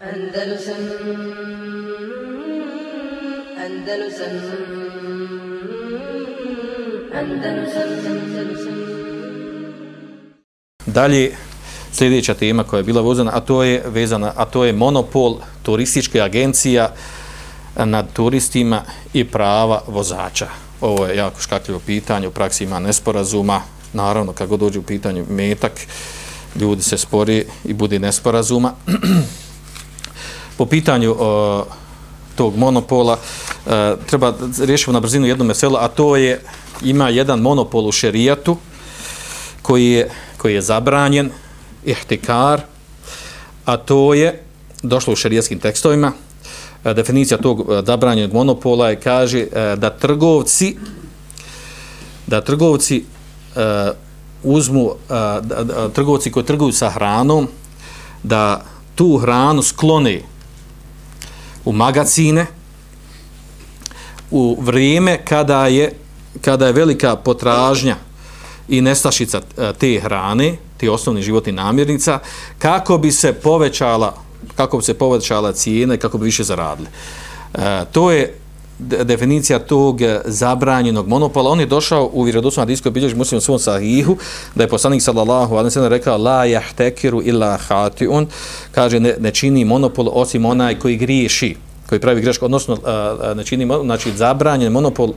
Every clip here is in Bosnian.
Andalusam Andalusam Andalusam Andalusam Dalje, sljedeća tema koja je bila vezana, a to je vezana, a to je monopol turističke agencija nad turistima i prava vozača. Ovo je jako škakljivo pitanje, u praksi ima nesporazuma, naravno kako dođe u pitanju metak, ljudi se spori i bude nesporazuma. po pitanju o, tog monopola e, treba riješiti na brzinu jedno meselo, a to je ima jedan monopol u šerijatu koji je, koji je zabranjen, ihtikar, a to je došlo u šerijatskim tekstovima, e, definicija tog e, zabranjenog monopola je kaže e, da trgovci da trgovci e, uzmu e, da, da, trgovci koji trguju sa hranom da tu hranu sklone u magazine u vrijeme kada je kada je velika potražnja i nestašica e, te hrane, te osnovni životni namirnica, kako bi se povećala kako bi se povećala cijena i kako bi više zaradili. E, to je definicija tog e, zabranjenog monopola. On je došao u vjerodostojnom hadijskoj bilježi muslimu svom sahihu, da je poslanik sallallahu alaihi sallam rekao la jahtekiru illa hatiun, kaže ne, ne čini monopol osim onaj koji griješi koji pravi grešku, odnosno ne čini, znači zabranjen monopol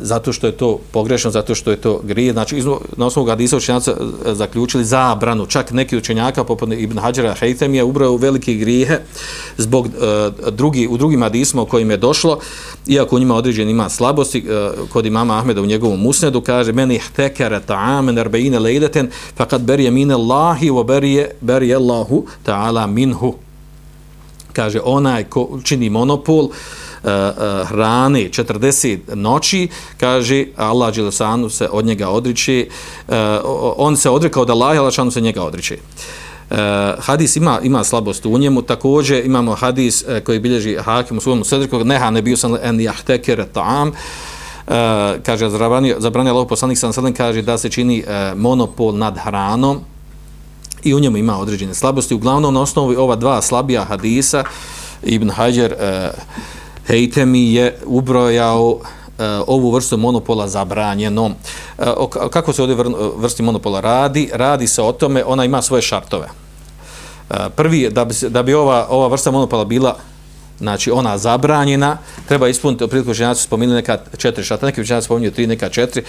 zato što je to pogrešno, zato što je to grije, znači na osnovu ga Hadisa učenjaca zaključili zabranu, čak neki učenjaka poput Ibn Hađara Hejtem je ubrao velike grijehe zbog drugi, u drugim hadisma o kojim je došlo, iako u njima određen ima slabosti, kod imama Ahmeda u njegovom musnedu kaže meni ihtekere ta'amen erbeine lejdeten fakat berje mine Allahi wa berje, berje Allahu ta'ala minhu kaže onaj ko čini monopol uh, uh, hrane 40 noći, kaže Allah Đelešanu se od njega odriče, uh, on se odrekao da Allah Đelešanu se njega odriče. Uh, hadis ima ima slabost u njemu, također imamo hadis uh, koji bilježi Hakim u svom sedriku, neha ne bio sam en jahtekere ta'am, Uh, kaže zabranio zabranio Allah poslanik sam kaže da se čini uh, monopol nad hranom i u njemu ima određene slabosti. Uglavnom, na osnovi ova dva slabija hadisa, Ibn Hajar eh, uh, Hejtemi je ubrojao uh, ovu vrstu monopola zabranjenom. Uh, kako se ovdje vrsti monopola radi? Radi se o tome, ona ima svoje šartove. Uh, prvi, da bi, da bi ova, ova vrsta monopola bila znači ona zabranjena, treba ispuniti, priliku ženjaci spominuli neka četiri šarta, neki ženjaci spominju tri, neka četiri.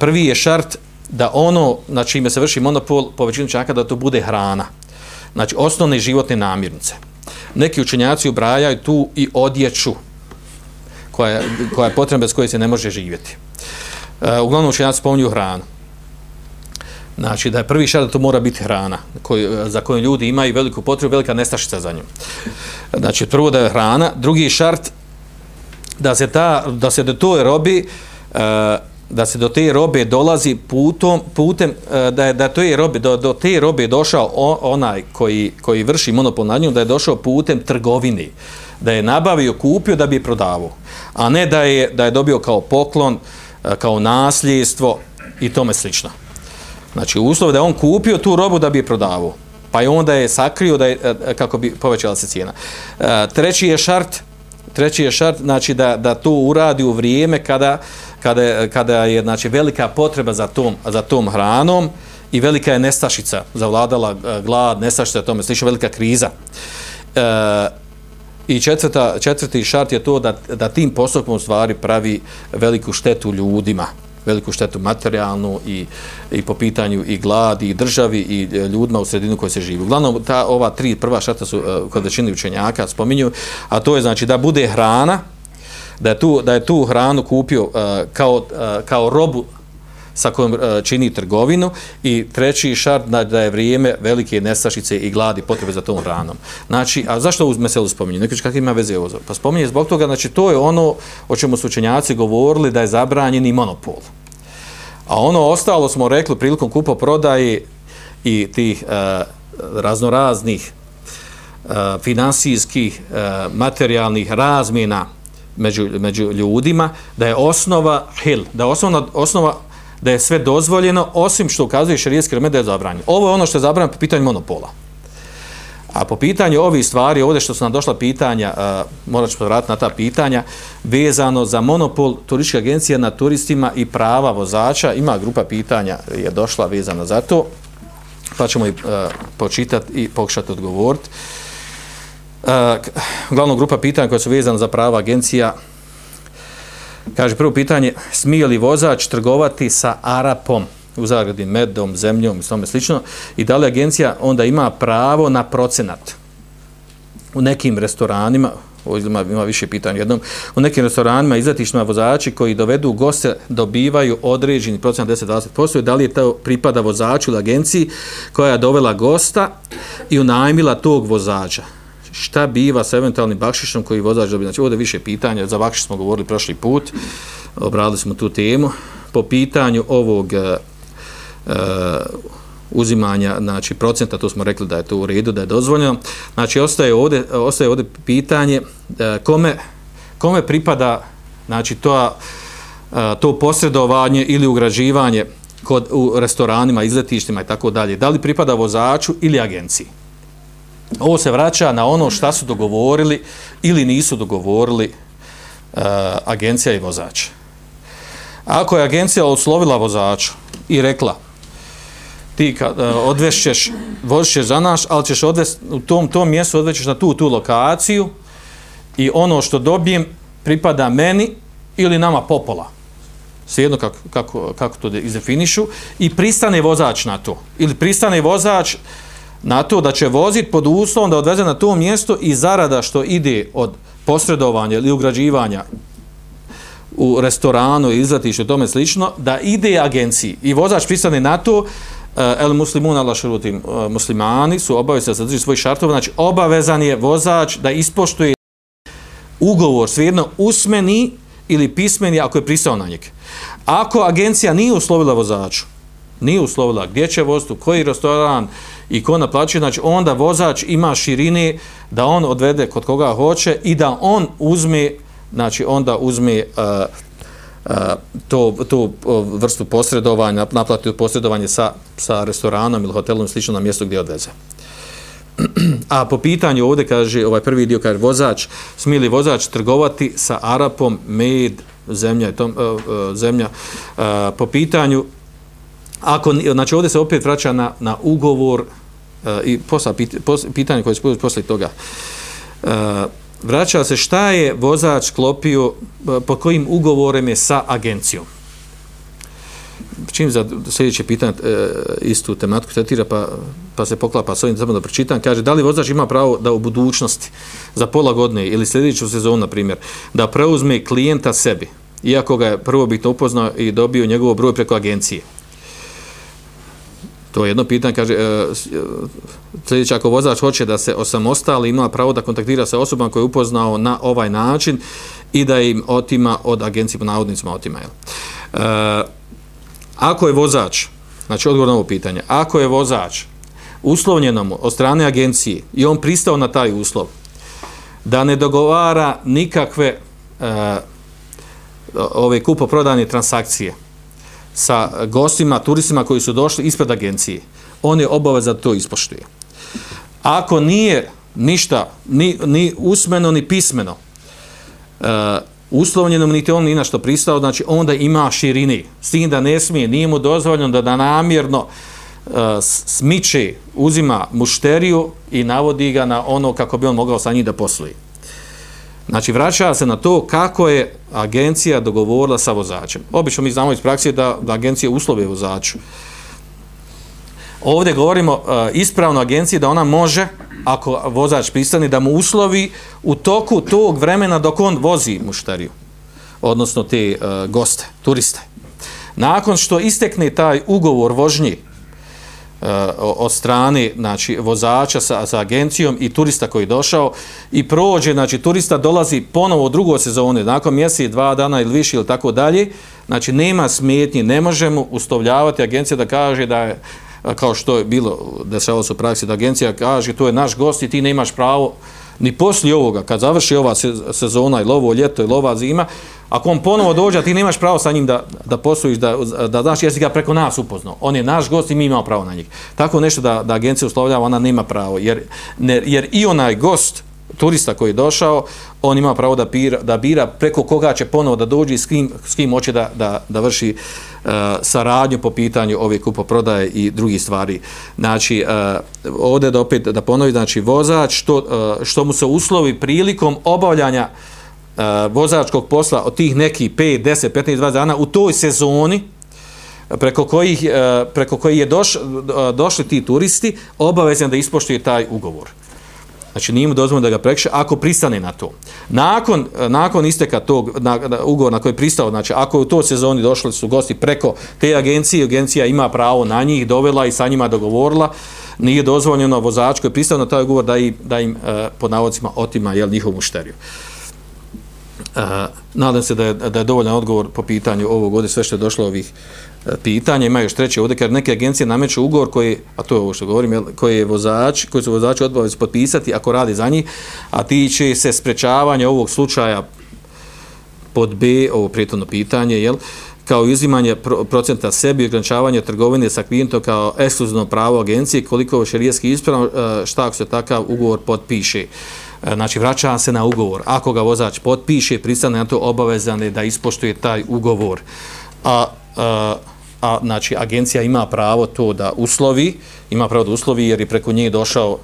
Prvi je šart da ono na čime se vrši monopol po većinu čaka da to bude hrana. Znači osnovne životne namirnice. Neki učenjaci ubrajaju tu i odjeću koja je, koja je potrebna bez koje se ne može živjeti. E, uglavnom učenjaci spominju hranu. Znači da je prvi šart da to mora biti hrana koju, za koju ljudi imaju veliku potrebu, velika nestašica za nju. Znači prvo da je hrana, drugi šart da se, ta, da se do toj robi e, da se do te robe dolazi putom, putem, e, da je da to je robe, do, do te robe došao onaj koji, koji vrši monopol nad njom, da je došao putem trgovine, da je nabavio, kupio da bi je prodavao, a ne da je, da je dobio kao poklon, e, kao nasljedstvo i tome slično. Znači, uslov da je on kupio tu robu da bi je prodavao, pa je onda je sakrio da je, e, kako bi povećala se cijena. Treći je šart, treći je šart, znači da, da to uradi u vrijeme kada, kada kada je znači velika potreba za tom za tom hranom i velika je nestašica zavladala e, glad nestašica tome slično velika kriza. E, i četvrta četvrti šart je to da da tim postupkom stvari pravi veliku štetu ljudima veliku štetu materijalnu i, i po pitanju i gladi i državi i e, ljudima u sredinu koje se živi. Uglavnom, ta, ova tri prva šeta su uh, kod većine učenjaka spominju, a to je znači da bude hrana, da je tu, da je tu hranu kupio uh, kao, uh, kao robu sa kojom uh, čini trgovinu i treći šart da, da je vrijeme velike nestašice i gladi potrebe za tom hranom. Znači, a zašto uz meselu spominje? Nekoć kakve ima veze ovo? Pa spominje zbog toga, znači to je ono o čemu su učenjaci govorili da je zabranjeni monopol. A ono ostalo smo rekli prilikom kupo prodaje i tih e, raznoraznih e, finansijskih, e, materijalnih razmjena među, među ljudima, da je osnova hil, da je osnova, osnova da je sve dozvoljeno, osim što ukazuje šarijetski remed da je zabranjeno. Ovo je ono što je zabranjeno po pitanju monopola. A po pitanju ovih stvari, ovdje što su nam došla pitanja, uh, morat ću povratiti na ta pitanja, vezano za monopol turističke agencije na turistima i prava vozača, ima grupa pitanja je došla vezana za to, pa ćemo i uh, počitati i pokušati odgovoriti. Uh, glavno grupa pitanja koja su vezana za prava agencija, kaže prvo pitanje, smije li vozač trgovati sa Arapom? U zagradi medom, zemljom i tome slično i da li agencija onda ima pravo na procenat u nekim restoranima ima, ima više pitanja jednom, u nekim restoranima izletištima vozači koji dovedu goste dobivaju određeni procenat 10-20% da li je to pripada vozaču ili agenciji koja je dovela gosta i unajmila tog vozača šta biva sa eventualnim bakšišom koji vozač dobije. Znači, ovdje više pitanja, za bakšiš smo govorili prošli put, obradili smo tu temu. Po pitanju ovog eh, uh, uzimanja znači procenta to smo rekli da je to u redu da je dozvoljeno. Znači ostaje ovdje ostaje ovdje pitanje e, kome kome pripada znači to a, to posredovanje ili ugrađivanje kod u restoranima izletištima i tako dalje? Da li pripada vozaču ili agenciji? Ovo se vraća na ono šta su dogovorili ili nisu dogovorili uh, agencija i vozač. Ako je agencija oslovila vozaču i rekla ti kad e, odvešćeš, voziš za naš, ali ćeš odvesti u tom, tom mjestu odvećeš na tu, tu lokaciju i ono što dobijem pripada meni ili nama popola. Svijedno kako, kako, kako to izdefinišu. I pristane vozač na to. Ili pristane vozač na to da će vozit pod uslovom da odveze na to mjesto i zarada što ide od posredovanja ili ugrađivanja u restoranu, izletišu i tome slično, da ide agenciji. I vozač pristane na to Eh, el muslimun ala šurutim eh, muslimani su obavezni da zadrži svoj šartova, znači obavezan je vozač da ispoštuje ugovor, svejedno usmeni ili pismeni ako je pristao na njeg. Ako agencija nije uslovila vozaču, nije uslovila gdje će voziti, koji restoran i ko naplaćuje, znači onda vozač ima širine da on odvede kod koga hoće i da on uzme, znači onda uzme uh, to, tu vrstu posredovanja, naplati posredovanje sa, sa restoranom ili hotelom slično na mjestu gdje odveze. A po pitanju ovdje kaže, ovaj prvi dio kaže, vozač, smije li vozač trgovati sa Arapom, med, zemlja, tom, e, e, zemlja, e, po pitanju, ako, znači ovdje se opet vraća na, na ugovor i posla, pit, pos, pitanje koje se poslije toga. Uh, vraća se šta je vozač klopio, e, po kojim ugovorem je sa agencijom. Čim za sljedeće pitanje e, istu tematiku tretira, pa, pa se poklapa s ovim, samo da pročitam, kaže da li vozač ima pravo da u budućnosti, za pola godine ili sljedeću sezonu, na primjer, da preuzme klijenta sebi, iako ga je prvobitno upoznao i dobio njegov broj preko agencije. To je jedno pitanje, kaže, e, e, sljedeće, ako vozač hoće da se osamostali, ima pravo da kontaktira sa osobama koje je upoznao na ovaj način i da im otima od agencije po navodnicima otima. Jel? E, ako je vozač, znači odgovor na ovo pitanje, ako je vozač uslovljenom od strane agencije i on pristao na taj uslov, da ne dogovara nikakve e, ove kupoprodajne transakcije, sa gostima, turistima koji su došli ispred agencije. On je obaveza da to ispoštuje. Ako nije ništa, ni, ni usmeno, ni pismeno, e, uh, uslovljeno, niti on ni na što pristao, znači onda ima širini. S tim da ne smije, nije mu dozvoljeno da, da namjerno uh, smiče, uzima mušteriju i navodi ga na ono kako bi on mogao sa njih da posluje. Znači, vraća se na to kako je agencija dogovorila sa vozačem. Obično mi znamo iz praksije da, da agencija uslove vozaču. Ovdje govorimo uh, ispravno agenciji da ona može, ako vozač pristani, da mu uslovi u toku tog vremena dok on vozi muštariju, odnosno te uh, goste, turiste. Nakon što istekne taj ugovor vožnji, Eh, od strane znači, vozača sa, sa agencijom i turista koji je došao i prođe, znači turista dolazi ponovo u drugoj sezoni, nakon mjeseci, dva dana ili više ili tako dalje, znači nema smetnje, ne možemo ustovljavati agencija da kaže da je, kao što je bilo, da se ovo su praksi, da agencija kaže to je naš gost i ti nemaš pravo ni poslije ovoga, kad završi ova sezona ili ovo ljeto ili ova zima, ako on ponovo dođe, ti nemaš pravo sa njim da, da poslujiš, da, da znaš, jesi ga preko nas upoznao. On je naš gost i mi imamo pravo na njih. Tako nešto da, da agencija uslovljava, ona nema pravo, jer, ne, jer i onaj gost, turista koji je došao, on ima pravo da bira, da bira preko koga će ponovo da dođe i s kim, s kim hoće da, da, da vrši uh, saradnju po pitanju ove kupoprodaje i drugi stvari. Znači, uh, ovdje da opet da ponovi, znači, vozač, što, uh, e, što mu se uslovi prilikom obavljanja uh, vozačkog posla od tih neki 5, 10, 15, 20 dana u toj sezoni, preko kojih, preko kojih je doš, došli ti turisti, obavezan da ispoštuje taj ugovor. Znači nije mu dozvoljeno da ga prekše ako pristane na to. Nakon, nakon isteka tog na, na, ugovora na koji je pristao, znači ako u toj sezoni došli su gosti preko te agencije, agencija ima pravo na njih, dovela i sa njima dogovorila, nije dozvoljeno vozač koji je pristao na taj ugovor da im, da im e, pod navodcima otima jel, njihovu mušteriju. E, nadam se da je, da je dovoljan odgovor po pitanju ovog ovdje sve što je došlo ovih E, pitanje imaju Ima još treće ovdje, kad neke agencije nameću ugovor koji, a to je ovo što govorim, jel, koji je vozač, koji su vozači odbavili potpisati ako radi za njih, a tiče se sprečavanja ovog slučaja pod B, ovo prijetno pitanje, jel, kao izimanje pro, procenta sebi i ograničavanje trgovine sa klijentom kao ekskluzivno pravo agencije, koliko je šerijetski ispravno, e, šta ako se takav ugovor potpiše. E, znači vraća se na ugovor. Ako ga vozač potpiše, pristane na to obavezan je da ispoštuje taj ugovor. A, a, a znači agencija ima pravo to da uslovi, ima pravo da uslovi jer je preko nje došao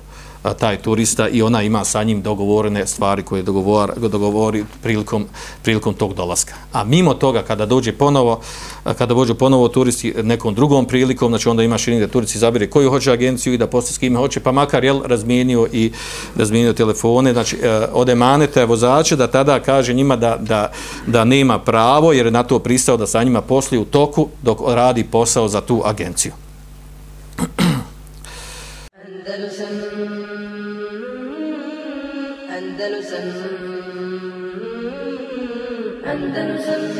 taj turista i ona ima sa njim dogovorene stvari koje dogovor, dogovori prilikom, prilikom tog dolaska. A mimo toga, kada dođe ponovo, kada dođe ponovo turisti nekom drugom prilikom, znači onda ima širini da turisti zabire koju hoće agenciju i da postoji s kime hoće, pa makar jel, razmijenio i razmijenio telefone, znači e, ode manete vozače da tada kaže njima da, da, da nema pravo jer je na to pristao da sa njima posli u toku dok radi posao za tu agenciju. أندلسن أندلسن